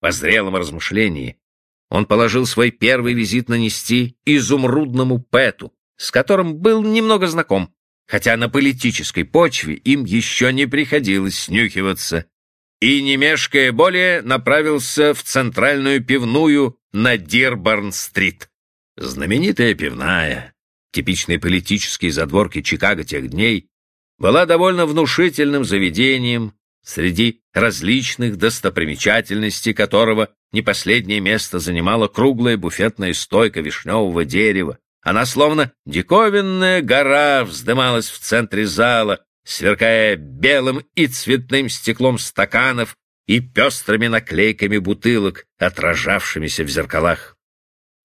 по зрелом размышлении, он положил свой первый визит нанести изумрудному Пэту, с которым был немного знаком, хотя на политической почве им еще не приходилось снюхиваться, и, не мешкая более, направился в центральную пивную на Дирборн-стрит. Знаменитая пивная, типичные политические задворки Чикаго тех дней, была довольно внушительным заведением, среди различных достопримечательностей которого не последнее место занимала круглая буфетная стойка вишневого дерева. Она словно диковинная гора вздымалась в центре зала, сверкая белым и цветным стеклом стаканов и пестрыми наклейками бутылок, отражавшимися в зеркалах.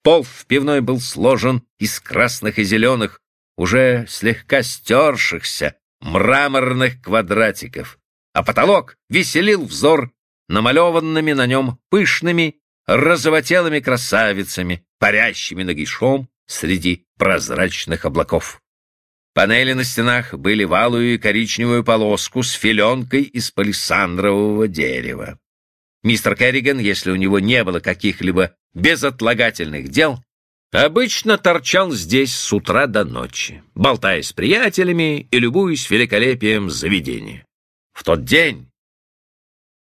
Пол в пивной был сложен из красных и зеленых, уже слегка стершихся мраморных квадратиков, а потолок веселил взор намалеванными на нем пышными, розовотелыми красавицами, парящими нагишом среди прозрачных облаков. Панели на стенах были валую и коричневую полоску с филенкой из палисандрового дерева. Мистер Керриган, если у него не было каких-либо безотлагательных дел, обычно торчал здесь с утра до ночи, болтая с приятелями и любуясь великолепием заведения. В тот день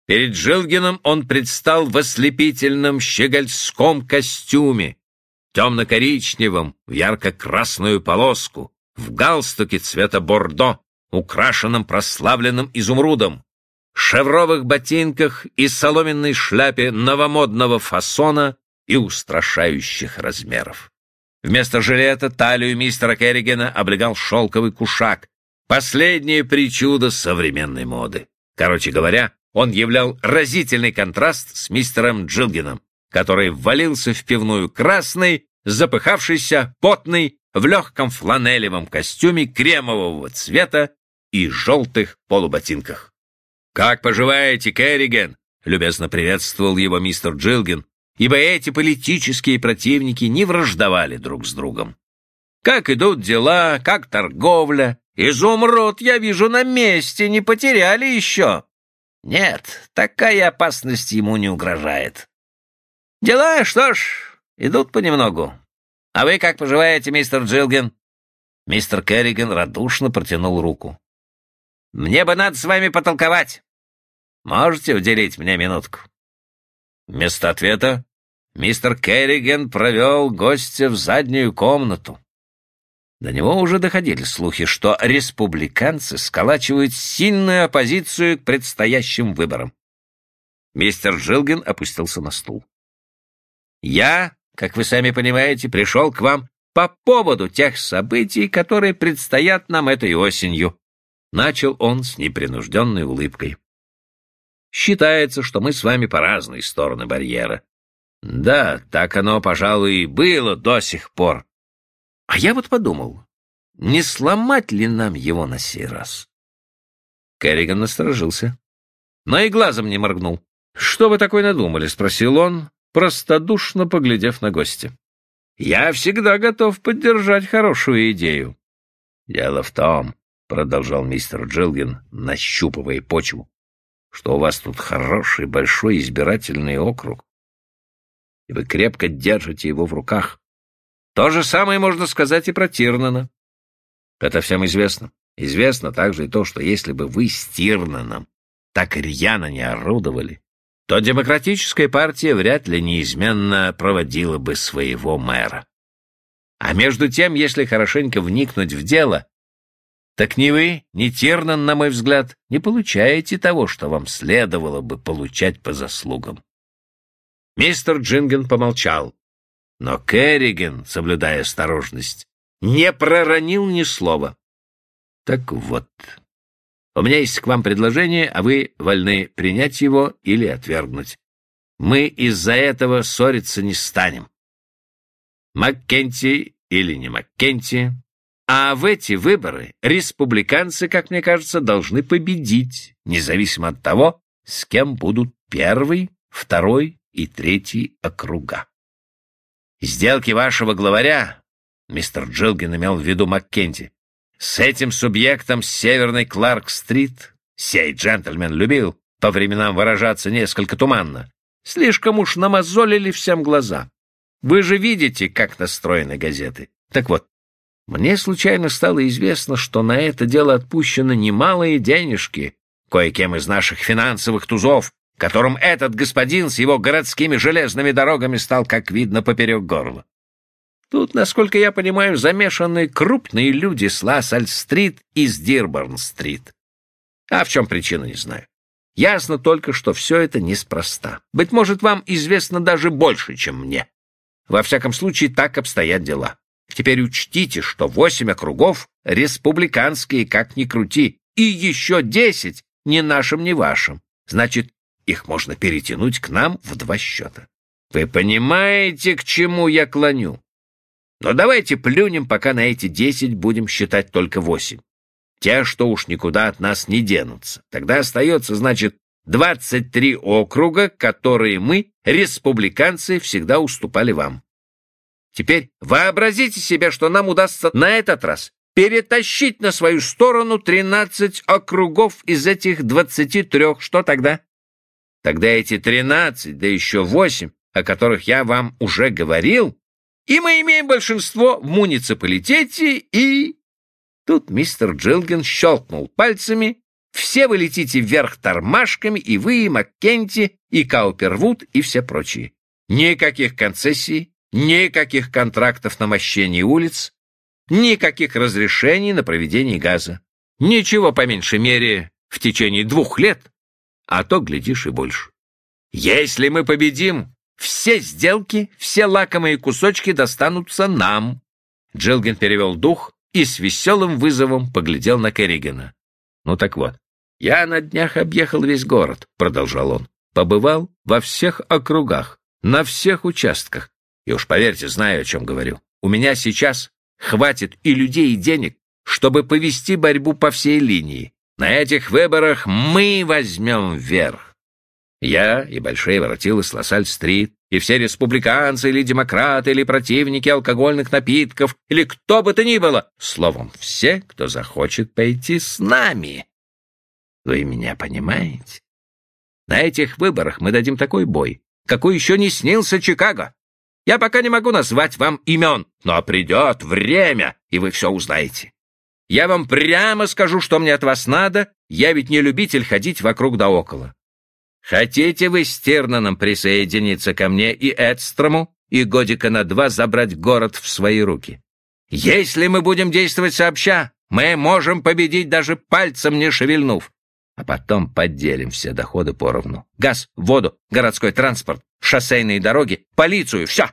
перед Жилгином он предстал в ослепительном щегольском костюме, темно-коричневом, в ярко-красную полоску, в галстуке цвета бордо, украшенном прославленным изумрудом, шевровых ботинках и соломенной шляпе новомодного фасона и устрашающих размеров. Вместо жилета талию мистера Керригена облегал шелковый кушак, последнее причудо современной моды. Короче говоря, он являл разительный контраст с мистером Джилгином, который ввалился в пивную красный, запыхавшийся, потный, в легком фланелевом костюме кремового цвета и желтых полуботинках. «Как поживаете, Керриген?» — любезно приветствовал его мистер Джилгин, ибо эти политические противники не враждовали друг с другом. «Как идут дела, как торговля? Изумруд, я вижу, на месте, не потеряли еще?» «Нет, такая опасность ему не угрожает». «Дела, что ж, идут понемногу. А вы как поживаете, мистер Джилген?» Мистер Керриган радушно протянул руку. «Мне бы надо с вами потолковать. Можете уделить мне минутку?» Вместо ответа мистер Керриган провел гостя в заднюю комнату. До него уже доходили слухи, что республиканцы сколачивают сильную оппозицию к предстоящим выборам. Мистер Джилген опустился на стул. «Я как вы сами понимаете, пришел к вам по поводу тех событий, которые предстоят нам этой осенью. Начал он с непринужденной улыбкой. Считается, что мы с вами по разные стороны барьера. Да, так оно, пожалуй, и было до сих пор. А я вот подумал, не сломать ли нам его на сей раз? Керриган насторожился, но и глазом не моргнул. «Что вы такое надумали?» — спросил он, простодушно поглядев на гостя. «Я всегда готов поддержать хорошую идею». «Дело в том», — продолжал мистер Джилгин, нащупывая почву, «что у вас тут хороший большой избирательный округ, и вы крепко держите его в руках. То же самое можно сказать и про Тирнана. Это всем известно. Известно также и то, что если бы вы с Тирнаном так рьяно не орудовали, то демократическая партия вряд ли неизменно проводила бы своего мэра. А между тем, если хорошенько вникнуть в дело, так ни вы, ни Тернан, на мой взгляд, не получаете того, что вам следовало бы получать по заслугам. Мистер Джинген помолчал, но Керриген, соблюдая осторожность, не проронил ни слова. Так вот, у меня есть к вам предложение, а вы вольны принять его или отвергнуть. Мы из-за этого ссориться не станем. Маккенти или не Маккенти. А в эти выборы республиканцы, как мне кажется, должны победить, независимо от того, с кем будут первый, второй и третий округа. Сделки вашего главаря, мистер Джилгин имел в виду Маккенти, с этим субъектом с северной Кларк-стрит сей джентльмен любил по временам выражаться несколько туманно, Слишком уж намазолили всем глаза. Вы же видите, как настроены газеты. Так вот, мне случайно стало известно, что на это дело отпущено немалые денежки кое-кем из наших финансовых тузов, которым этот господин с его городскими железными дорогами стал, как видно, поперек горла. Тут, насколько я понимаю, замешаны крупные люди с Лассаль-стрит и с Дирборн-стрит. А в чем причина, не знаю. Ясно только, что все это неспроста. Быть может, вам известно даже больше, чем мне. Во всяком случае, так обстоят дела. Теперь учтите, что восемь округов республиканские, как ни крути, и еще десять ни нашим, ни вашим. Значит, их можно перетянуть к нам в два счета. Вы понимаете, к чему я клоню? Но давайте плюнем, пока на эти десять будем считать только восемь. Те, что уж никуда от нас не денутся. Тогда остается, значит, двадцать три округа, которые мы, республиканцы, всегда уступали вам. Теперь вообразите себе, что нам удастся на этот раз перетащить на свою сторону тринадцать округов из этих двадцати трех. Что тогда? Тогда эти тринадцать, да еще восемь, о которых я вам уже говорил, и мы имеем большинство в муниципалитете, и...» Тут мистер Джилген щелкнул пальцами. «Все вы летите вверх тормашками, и вы, и Маккенти, и Каупервуд, и все прочие. Никаких концессий, никаких контрактов на мощение улиц, никаких разрешений на проведение газа. Ничего, по меньшей мере, в течение двух лет, а то, глядишь, и больше. Если мы победим, все сделки, все лакомые кусочки достанутся нам. Джилгин перевел дух и с веселым вызовом поглядел на Керригана. Ну так вот, я на днях объехал весь город, продолжал он. Побывал во всех округах, на всех участках. И уж поверьте, знаю, о чем говорю. У меня сейчас хватит и людей, и денег, чтобы повести борьбу по всей линии. На этих выборах мы возьмем верх. Я и большие воротилы с Лассаль-стрит, и все республиканцы или демократы, или противники алкогольных напитков, или кто бы то ни было, словом, все, кто захочет пойти с нами. Вы меня понимаете? На этих выборах мы дадим такой бой, какой еще не снился Чикаго. Я пока не могу назвать вам имен, но придет время, и вы все узнаете. Я вам прямо скажу, что мне от вас надо, я ведь не любитель ходить вокруг да около. Хотите вы с Тирнаном присоединиться ко мне и Эдстрому и годика на два забрать город в свои руки? Если мы будем действовать сообща, мы можем победить даже пальцем не шевельнув. А потом поделим все доходы поровну. Газ, воду, городской транспорт, шоссейные дороги, полицию, все.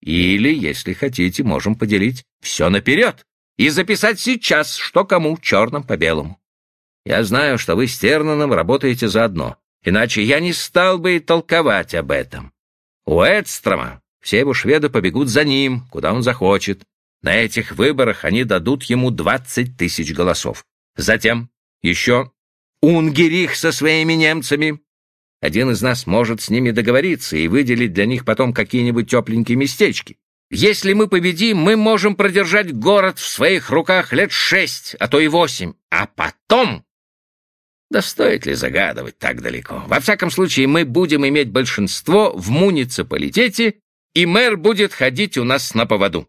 Или, если хотите, можем поделить все наперед и записать сейчас, что кому, черным по белому. Я знаю, что вы с Тернаном работаете заодно. Иначе я не стал бы и толковать об этом. У Эдстрома все его шведы побегут за ним, куда он захочет. На этих выборах они дадут ему двадцать тысяч голосов. Затем еще Унгерих со своими немцами. Один из нас может с ними договориться и выделить для них потом какие-нибудь тепленькие местечки. Если мы победим, мы можем продержать город в своих руках лет шесть, а то и восемь. А потом да стоит ли загадывать так далеко? Во всяком случае, мы будем иметь большинство в муниципалитете, и мэр будет ходить у нас на поводу.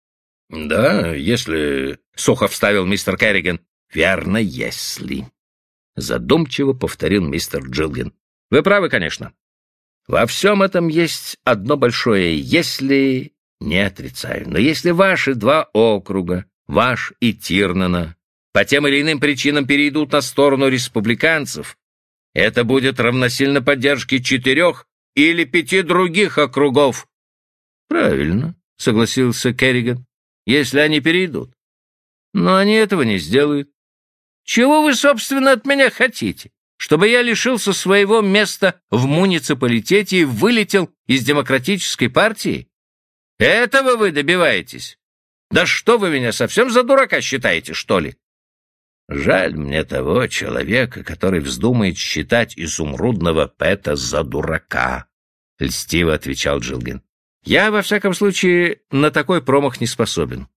— Да, если... — сухо вставил мистер Керриган. — Верно, если... — задумчиво повторил мистер Джилгин. — Вы правы, конечно. Во всем этом есть одно большое «если...» Не отрицаю, но если ваши два округа, ваш и Тирнана, по тем или иным причинам перейдут на сторону республиканцев, это будет равносильно поддержке четырех или пяти других округов. Правильно, согласился Керриган, если они перейдут. Но они этого не сделают. Чего вы, собственно, от меня хотите? Чтобы я лишился своего места в муниципалитете и вылетел из демократической партии? Этого вы добиваетесь? Да что вы меня совсем за дурака считаете, что ли? Жаль мне того человека, который вздумает считать изумрудного Пэта за дурака, — льстиво отвечал Джилгин. Я, во всяком случае, на такой промах не способен.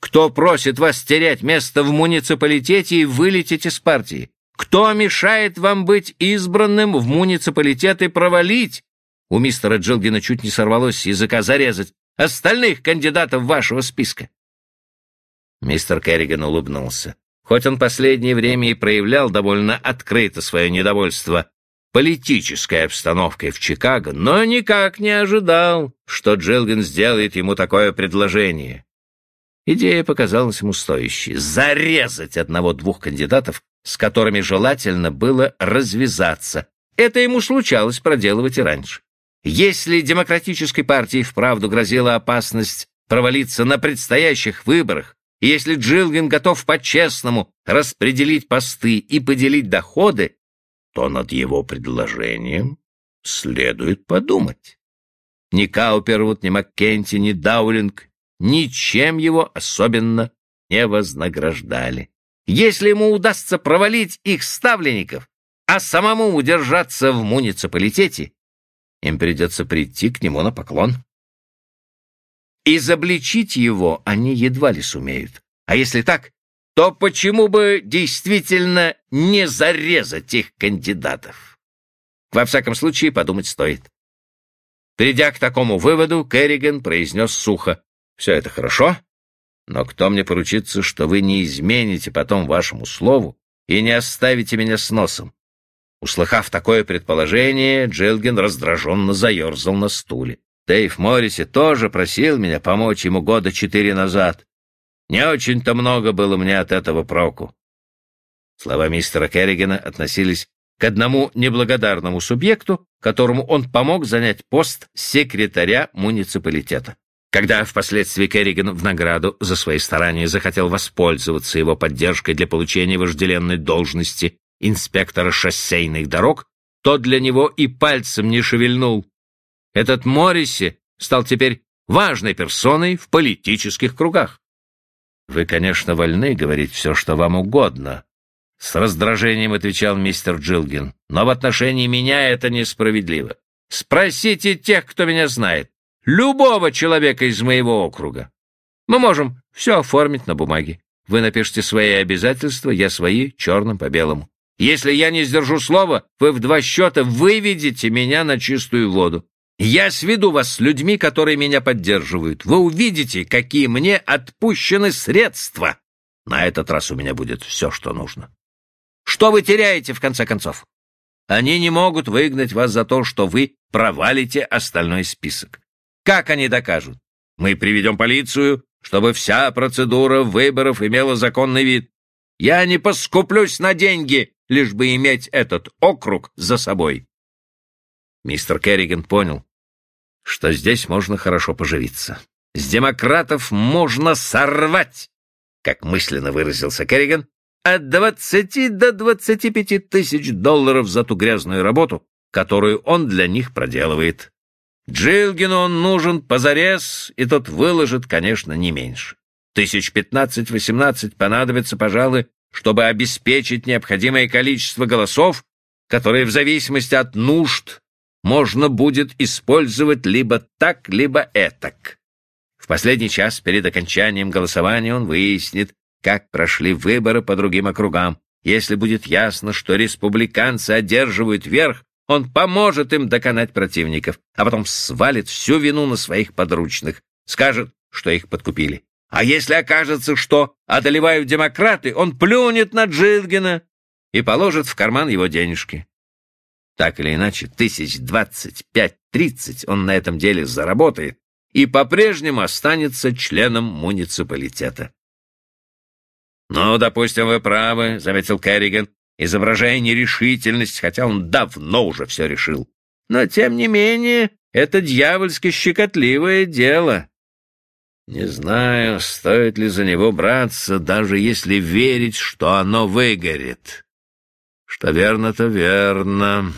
Кто просит вас терять место в муниципалитете и вылететь из партии? Кто мешает вам быть избранным в муниципалитет и провалить у мистера Джилгина чуть не сорвалось языка зарезать остальных кандидатов вашего списка. Мистер Керриган улыбнулся. Хоть он последнее время и проявлял довольно открыто свое недовольство политической обстановкой в Чикаго, но никак не ожидал, что Джилгин сделает ему такое предложение. Идея показалась ему стоящей — зарезать одного-двух кандидатов, с которыми желательно было развязаться. Это ему случалось проделывать и раньше. Если демократической партии вправду грозила опасность провалиться на предстоящих выборах, и если Джилгин готов по-честному распределить посты и поделить доходы, то над его предложением следует подумать. Ни Каупервуд, ни Маккенти, ни Даулинг ничем его особенно не вознаграждали. Если ему удастся провалить их ставленников, а самому удержаться в муниципалитете, им придется прийти к нему на поклон. Изобличить его они едва ли сумеют. А если так, то почему бы действительно не зарезать их кандидатов? Во всяком случае, подумать стоит. Придя к такому выводу, Керриган произнес сухо. «Все это хорошо, но кто мне поручится, что вы не измените потом вашему слову и не оставите меня с носом? Услыхав такое предположение, Джилгин раздраженно заерзал на стуле. Дэйв Морриси тоже просил меня помочь ему года четыре назад. Не очень-то много было мне от этого проку. Слова мистера Керригана относились к одному неблагодарному субъекту, которому он помог занять пост секретаря муниципалитета. Когда впоследствии Керриган в награду за свои старания захотел воспользоваться его поддержкой для получения вожделенной должности инспектора шоссейных дорог, тот для него и пальцем не шевельнул. Этот Морриси стал теперь важной персоной в политических кругах. «Вы, конечно, вольны говорить все, что вам угодно», — с раздражением отвечал мистер Джилгин. «Но в отношении меня это несправедливо. Спросите тех, кто меня знает, любого человека из моего округа. Мы можем все оформить на бумаге. Вы напишите свои обязательства, я свои, черным по белому. Если я не сдержу слова, вы в два счета выведете меня на чистую воду. Я сведу вас с людьми, которые меня поддерживают. Вы увидите, какие мне отпущены средства. На этот раз у меня будет все, что нужно. Что вы теряете, в конце концов? Они не могут выгнать вас за то, что вы провалите остальной список. Как они докажут? Мы приведем полицию, чтобы вся процедура выборов имела законный вид. Я не поскуплюсь на деньги, лишь бы иметь этот округ за собой. Мистер Керриган понял, что здесь можно хорошо поживиться. С демократов можно сорвать, как мысленно выразился Керриган, от 20 до 25 тысяч долларов за ту грязную работу, которую он для них проделывает. Джилгину он нужен позарез, и тот выложит, конечно, не меньше. Тысяч пятнадцать-восемнадцать понадобится, пожалуй, чтобы обеспечить необходимое количество голосов, которые в зависимости от нужд можно будет использовать либо так, либо этак. В последний час перед окончанием голосования он выяснит, как прошли выборы по другим округам. Если будет ясно, что республиканцы одерживают верх, он поможет им доконать противников, а потом свалит всю вину на своих подручных, скажет, что их подкупили. А если окажется, что одолевают демократы, он плюнет на Джилгина и положит в карман его денежки. Так или иначе, тысяч двадцать пять-тридцать он на этом деле заработает и по-прежнему останется членом муниципалитета. «Ну, допустим, вы правы», — заметил Керриган, изображая нерешительность, хотя он давно уже все решил. «Но, тем не менее, это дьявольски щекотливое дело. Не знаю, стоит ли за него браться, даже если верить, что оно выгорит. Что верно, то верно.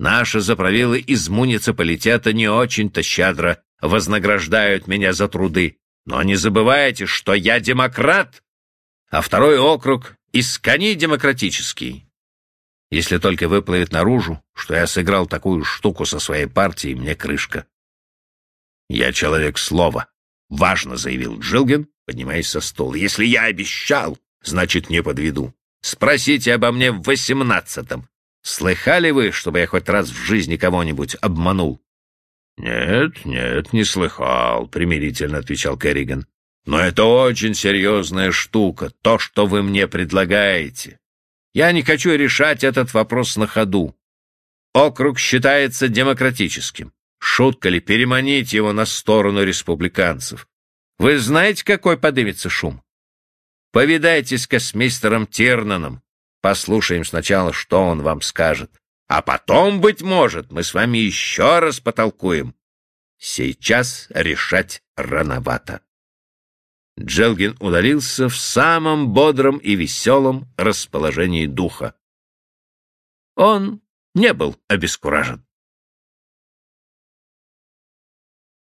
Наши заправилы из муниципалитета не очень-то щедро вознаграждают меня за труды. Но не забывайте, что я демократ, а второй округ искони демократический. Если только выплывет наружу, что я сыграл такую штуку со своей партией, мне крышка. Я человек слова. — важно заявил Джилген, поднимаясь со стола. «Если я обещал, значит, не подведу. Спросите обо мне в восемнадцатом. Слыхали вы, чтобы я хоть раз в жизни кого-нибудь обманул? «Нет, нет, не слыхал», — примирительно отвечал Керриган. «Но это очень серьезная штука, то, что вы мне предлагаете. Я не хочу решать этот вопрос на ходу. Округ считается демократическим. Шутка ли переманить его на сторону республиканцев? Вы знаете, какой подымется шум? Повидайтесь-ка с мистером Тирнаном. Послушаем сначала, что он вам скажет. А потом, быть может, мы с вами еще раз потолкуем. Сейчас решать рановато. Джелгин удалился в самом бодром и веселом расположении духа. Он не был обескуражен.